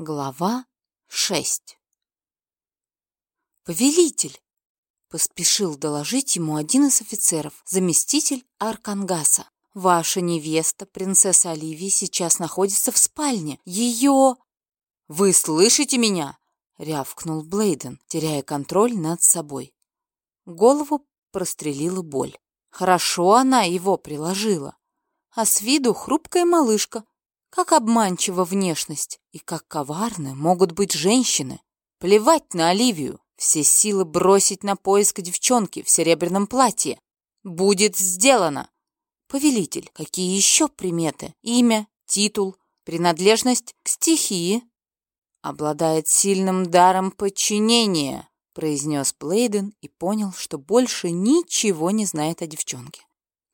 Глава 6 «Повелитель!» — поспешил доложить ему один из офицеров, заместитель Аркангаса. «Ваша невеста, принцесса Оливия, сейчас находится в спальне. Ее...» «Вы слышите меня?» — рявкнул Блейден, теряя контроль над собой. Голову прострелила боль. Хорошо она его приложила. А с виду хрупкая малышка, как обманчива внешность и как коварны могут быть женщины. Плевать на Оливию, все силы бросить на поиск девчонки в серебряном платье. Будет сделано. Повелитель, какие еще приметы? Имя, титул, принадлежность к стихии? Обладает сильным даром подчинения, произнес Блейден и понял, что больше ничего не знает о девчонке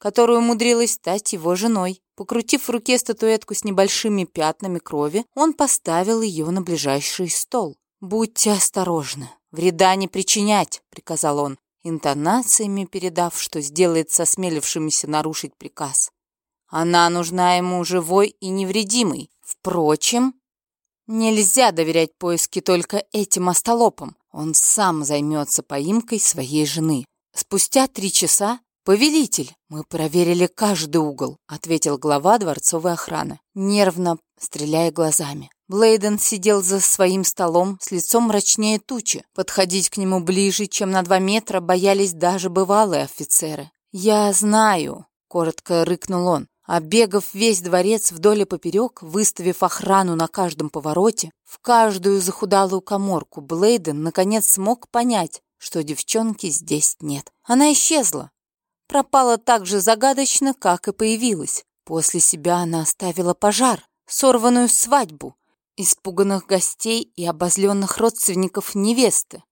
которая умудрилась стать его женой. Покрутив в руке статуэтку с небольшими пятнами крови, он поставил ее на ближайший стол. «Будьте осторожны, вреда не причинять», — приказал он, интонациями передав, что сделает со смелившимися нарушить приказ. «Она нужна ему живой и невредимой. Впрочем, нельзя доверять поиски только этим остолопам. Он сам займется поимкой своей жены». Спустя три часа «Повелитель, мы проверили каждый угол», — ответил глава дворцовой охраны, нервно стреляя глазами. Блейден сидел за своим столом с лицом мрачнее тучи. Подходить к нему ближе, чем на два метра, боялись даже бывалые офицеры. «Я знаю», — коротко рыкнул он. Обегав весь дворец вдоль и поперек, выставив охрану на каждом повороте, в каждую захудалую коморку, Блейден наконец смог понять, что девчонки здесь нет. Она исчезла, пропала так же загадочно, как и появилась. После себя она оставила пожар, сорванную свадьбу, испуганных гостей и обозленных родственников невесты.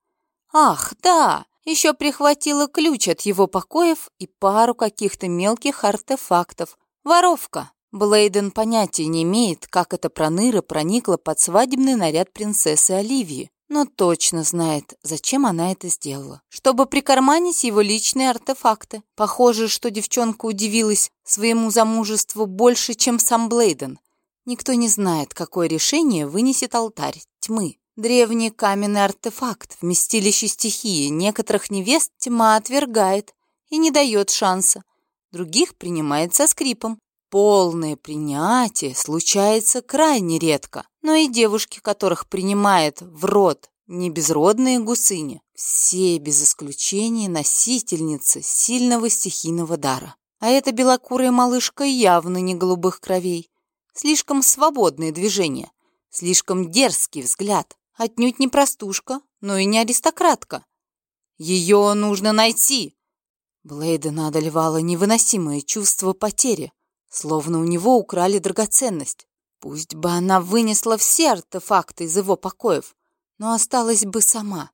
Ах, да, еще прихватила ключ от его покоев и пару каких-то мелких артефактов. Воровка. Блейден понятия не имеет, как эта проныра проникла под свадебный наряд принцессы Оливии но точно знает, зачем она это сделала. Чтобы прикарманить его личные артефакты. Похоже, что девчонка удивилась своему замужеству больше, чем сам Блейден. Никто не знает, какое решение вынесет алтарь тьмы. Древний каменный артефакт, вместилище стихии. Некоторых невест тьма отвергает и не дает шанса. Других принимает со скрипом. Полное принятие случается крайне редко, но и девушки, которых принимает в рот не безродные гусыни, все без исключения носительницы сильного стихийного дара. А эта белокурая малышка явно не голубых кровей. Слишком свободные движения, слишком дерзкий взгляд. Отнюдь не простушка, но и не аристократка. Ее нужно найти. Блейдена одолевало невыносимое чувство потери словно у него украли драгоценность. Пусть бы она вынесла все артефакты из его покоев, но осталась бы сама.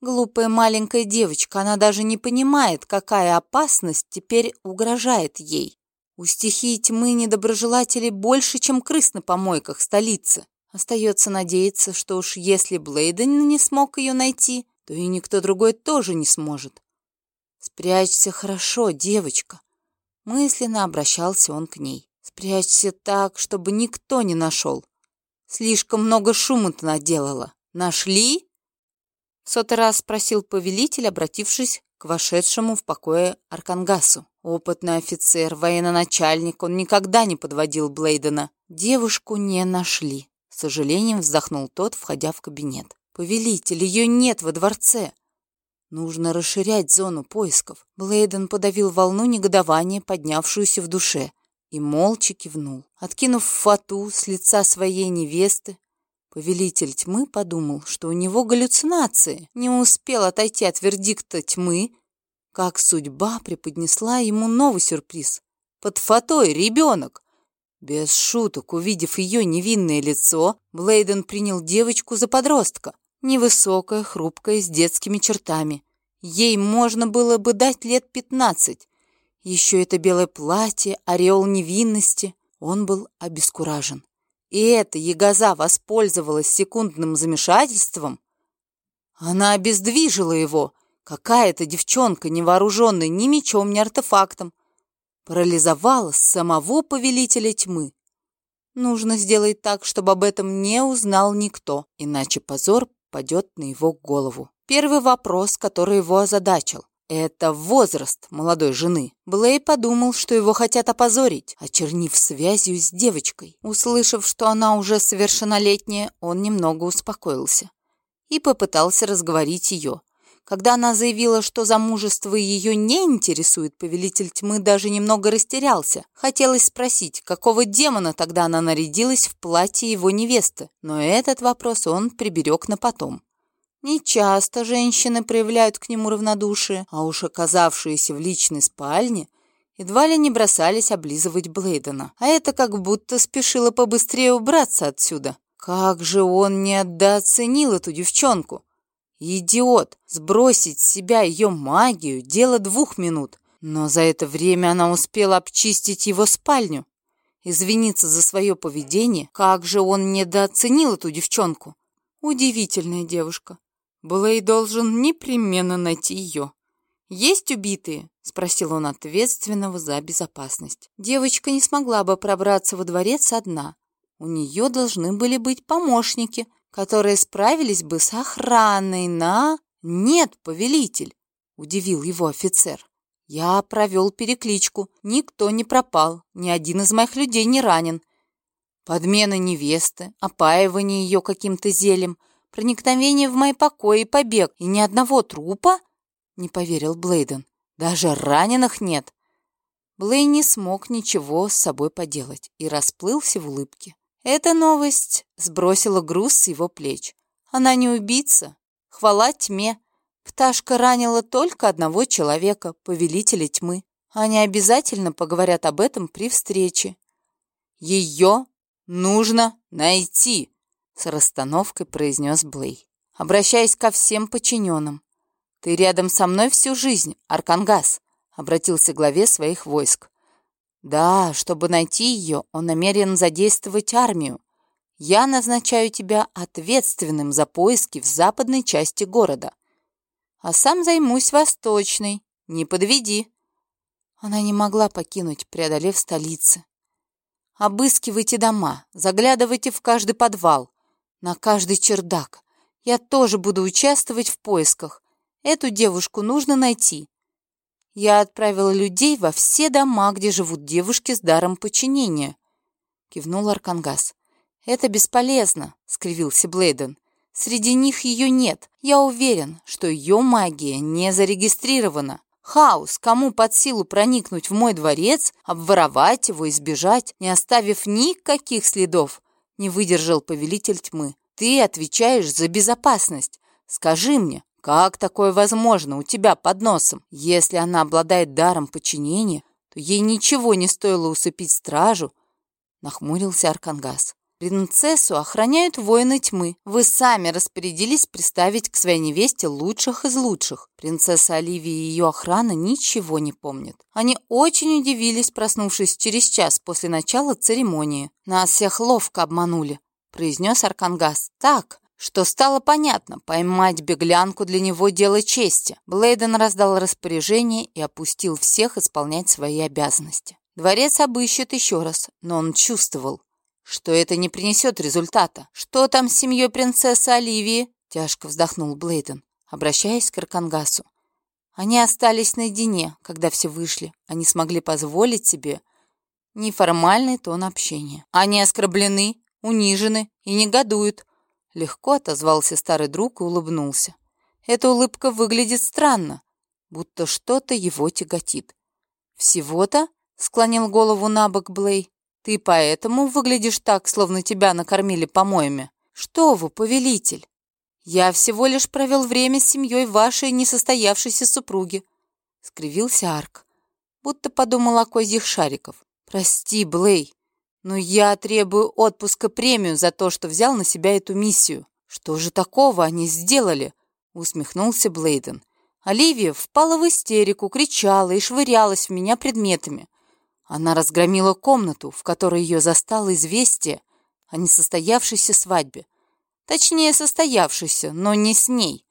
Глупая маленькая девочка, она даже не понимает, какая опасность теперь угрожает ей. У стихии тьмы недоброжелателей больше, чем крыс на помойках столицы. Остается надеяться, что уж если Блейден не смог ее найти, то и никто другой тоже не сможет. Спрячься хорошо, девочка. Мысленно обращался он к ней. «Спрячься так, чтобы никто не нашел. Слишком много шума ты наделала. Нашли?» Сотый раз спросил повелитель, обратившись к вошедшему в покое Аркангасу. Опытный офицер, военачальник, он никогда не подводил Блейдена. Девушку не нашли. С сожалением вздохнул тот, входя в кабинет. «Повелитель, ее нет во дворце. Нужно расширять зону поисков. Блейден подавил волну негодования, поднявшуюся в душе, и молча кивнул. Откинув фату с лица своей невесты, повелитель тьмы подумал, что у него галлюцинации. Не успел отойти от вердикта тьмы, как судьба преподнесла ему новый сюрприз. Под фатой ребенок. Без шуток, увидев ее невинное лицо, Блейден принял девочку за подростка. Невысокая, хрупкая, с детскими чертами. Ей можно было бы дать лет пятнадцать. Еще это белое платье, ореол невинности. Он был обескуражен. И эта ягоза воспользовалась секундным замешательством. Она обездвижила его. Какая-то девчонка, не вооруженная ни мечом, ни артефактом, парализовала самого повелителя тьмы. Нужно сделать так, чтобы об этом не узнал никто, иначе позор падет на его голову. Первый вопрос, который его озадачил. Это возраст молодой жены. Блей подумал, что его хотят опозорить, очернив связью с девочкой. Услышав, что она уже совершеннолетняя, он немного успокоился и попытался разговорить ее. Когда она заявила, что замужество ее не интересует, повелитель тьмы даже немного растерялся. Хотелось спросить, какого демона тогда она нарядилась в платье его невесты, но этот вопрос он приберег на потом. Нечасто женщины проявляют к нему равнодушие, а уж оказавшиеся в личной спальне едва ли не бросались облизывать Блейдена. А это как будто спешило побыстрее убраться отсюда. Как же он недооценил эту девчонку! Идиот! Сбросить с себя ее магию — дело двух минут. Но за это время она успела обчистить его спальню. Извиниться за свое поведение, как же он недооценил эту девчонку. Удивительная девушка. Блей должен непременно найти ее. «Есть убитые?» — спросил он ответственного за безопасность. Девочка не смогла бы пробраться во дворец одна. У нее должны были быть помощники, которые справились бы с охраной на... «Нет, повелитель!» — удивил его офицер. «Я провел перекличку. Никто не пропал. Ни один из моих людей не ранен. Подмена невесты, опаивание ее каким-то зелем — проникновение в мои покои и побег, и ни одного трупа?» — не поверил Блейден. «Даже раненых нет». Блей не смог ничего с собой поделать и расплылся в улыбке. Эта новость сбросила груз с его плеч. Она не убийца. Хвала тьме. Пташка ранила только одного человека, повелителя тьмы. Они обязательно поговорят об этом при встрече. Ее нужно найти с расстановкой произнес Блей, обращаясь ко всем подчиненным. «Ты рядом со мной всю жизнь, Аркангас», — обратился к главе своих войск. «Да, чтобы найти ее, он намерен задействовать армию. Я назначаю тебя ответственным за поиски в западной части города. А сам займусь восточной. Не подведи». Она не могла покинуть, преодолев столицы. «Обыскивайте дома, заглядывайте в каждый подвал, на каждый чердак. Я тоже буду участвовать в поисках. Эту девушку нужно найти. Я отправила людей во все дома, где живут девушки с даром подчинения. Кивнул Аркангас. Это бесполезно, скривился Блейден. Среди них ее нет. Я уверен, что ее магия не зарегистрирована. Хаос, кому под силу проникнуть в мой дворец, обворовать его и сбежать, не оставив никаких следов, не выдержал повелитель тьмы. Ты отвечаешь за безопасность. Скажи мне, как такое возможно у тебя под носом? Если она обладает даром подчинения, то ей ничего не стоило усыпить стражу, нахмурился Аркангас. Принцессу охраняют воины тьмы. Вы сами распорядились приставить к своей невесте лучших из лучших. Принцесса Оливия и ее охрана ничего не помнят. Они очень удивились, проснувшись через час после начала церемонии. Нас всех ловко обманули, произнес Аркангас. Так, что стало понятно, поймать беглянку для него дело чести. Блейден раздал распоряжение и отпустил всех исполнять свои обязанности. Дворец обыщет еще раз, но он чувствовал, что это не принесет результата. Что там с семьей принцессы Оливии? Тяжко вздохнул Блейден, обращаясь к Аркангасу. Они остались наедине, когда все вышли. Они смогли позволить себе неформальный тон общения. Они оскорблены, унижены и негодуют. Легко отозвался старый друг и улыбнулся. Эта улыбка выглядит странно, будто что-то его тяготит. «Всего-то?» — склонил голову на бок Блей. Ты поэтому выглядишь так, словно тебя накормили помоями. Что вы, повелитель? Я всего лишь провел время с семьей вашей несостоявшейся супруги. Скривился Арк, будто подумал о козьих шариков. Прости, Блей, но я требую отпуска премию за то, что взял на себя эту миссию. Что же такого они сделали? Усмехнулся Блейден. Оливия впала в истерику, кричала и швырялась в меня предметами. Она разгромила комнату, в которой ее застало известие о несостоявшейся свадьбе. Точнее, состоявшейся, но не с ней.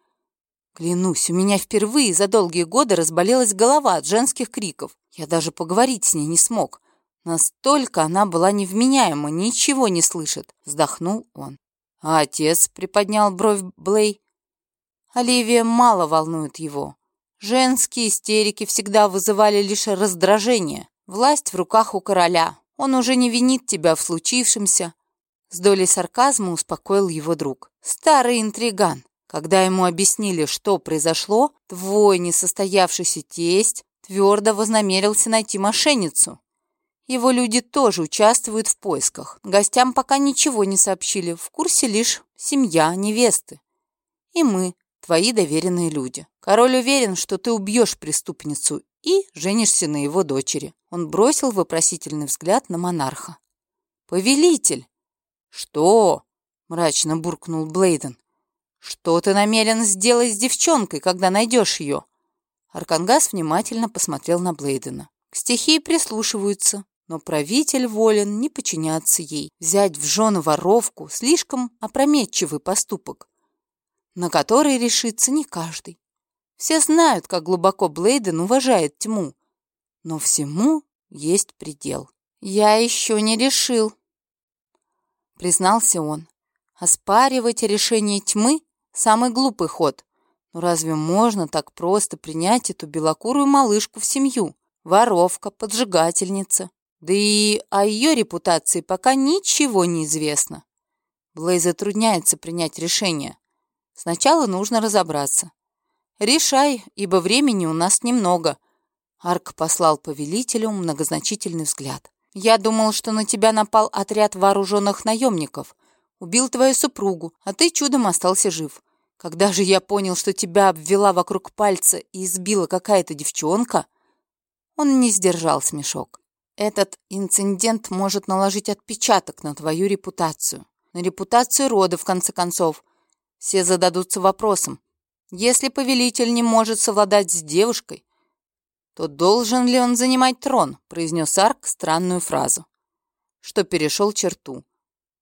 Клянусь, у меня впервые за долгие годы разболелась голова от женских криков. Я даже поговорить с ней не смог. Настолько она была невменяема, ничего не слышит, вздохнул он. А отец приподнял бровь Блей. Оливия мало волнует его. Женские истерики всегда вызывали лишь раздражение. Власть в руках у короля. Он уже не винит тебя в случившемся. С долей сарказма успокоил его друг. Старый интриган. Когда ему объяснили, что произошло, твой несостоявшийся тесть твердо вознамерился найти мошенницу. Его люди тоже участвуют в поисках. Гостям пока ничего не сообщили, в курсе лишь семья невесты. И мы, твои доверенные люди. Король уверен, что ты убьешь преступницу и женишься на его дочери. Он бросил вопросительный взгляд на монарха. «Повелитель!» «Что?» — мрачно буркнул Блейден. «Что ты намерен сделать с девчонкой, когда найдешь ее?» Аркангас внимательно посмотрел на Блейдена. К стихии прислушиваются, но правитель волен не подчиняться ей. Взять в жены воровку — слишком опрометчивый поступок, на который решится не каждый. Все знают, как глубоко Блейден уважает тьму, но всему есть предел. «Я еще не решил», — признался он. «Оспаривать решение тьмы Самый глупый ход. Но разве можно так просто принять эту белокурую малышку в семью? Воровка, поджигательница. Да и о ее репутации пока ничего не известно. Блей затрудняется принять решение. Сначала нужно разобраться. «Решай, ибо времени у нас немного». Арк послал повелителю многозначительный взгляд. «Я думал, что на тебя напал отряд вооруженных наемников. Убил твою супругу, а ты чудом остался жив. Когда же я понял, что тебя обвела вокруг пальца и избила какая-то девчонка...» Он не сдержал смешок. «Этот инцидент может наложить отпечаток на твою репутацию. На репутацию рода, в конце концов. Все зададутся вопросом. Если повелитель не может совладать с девушкой, то должен ли он занимать трон?» произнес Арк странную фразу, что перешел черту.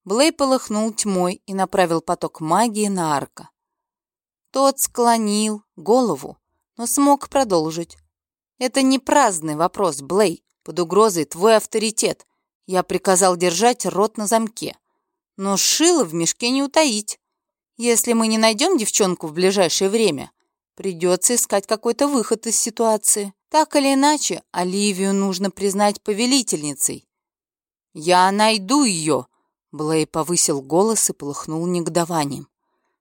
Блей полыхнул тьмой и направил поток магии на арка. Тот склонил голову, но смог продолжить. «Это не праздный вопрос, Блей. Под угрозой твой авторитет. Я приказал держать рот на замке. Но шило в мешке не утаить. Если мы не найдем девчонку в ближайшее время, придется искать какой-то выход из ситуации. Так или иначе, Оливию нужно признать повелительницей. «Я найду ее!» Блей повысил голос и полыхнул негодованием.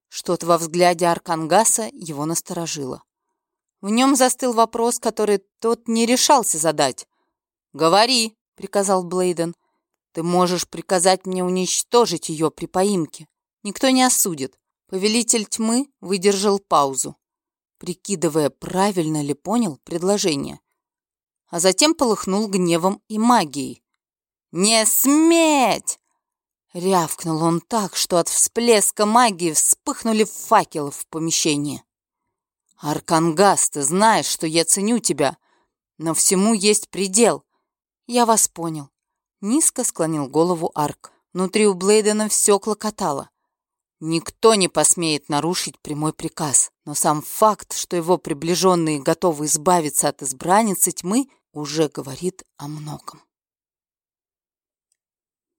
Что-то во взгляде Аркангаса его насторожило. В нем застыл вопрос, который тот не решался задать. «Говори», — приказал Блейден. «Ты можешь приказать мне уничтожить ее при поимке. Никто не осудит». Повелитель тьмы выдержал паузу, прикидывая, правильно ли понял предложение. А затем полыхнул гневом и магией. «Не сметь!» Рявкнул он так, что от всплеска магии вспыхнули факелы в помещении. «Аркангас, ты знаешь, что я ценю тебя, но всему есть предел. Я вас понял». Низко склонил голову Арк. Внутри у Блейдена все клокотало. Никто не посмеет нарушить прямой приказ, но сам факт, что его приближенные готовы избавиться от избранницы тьмы, уже говорит о многом.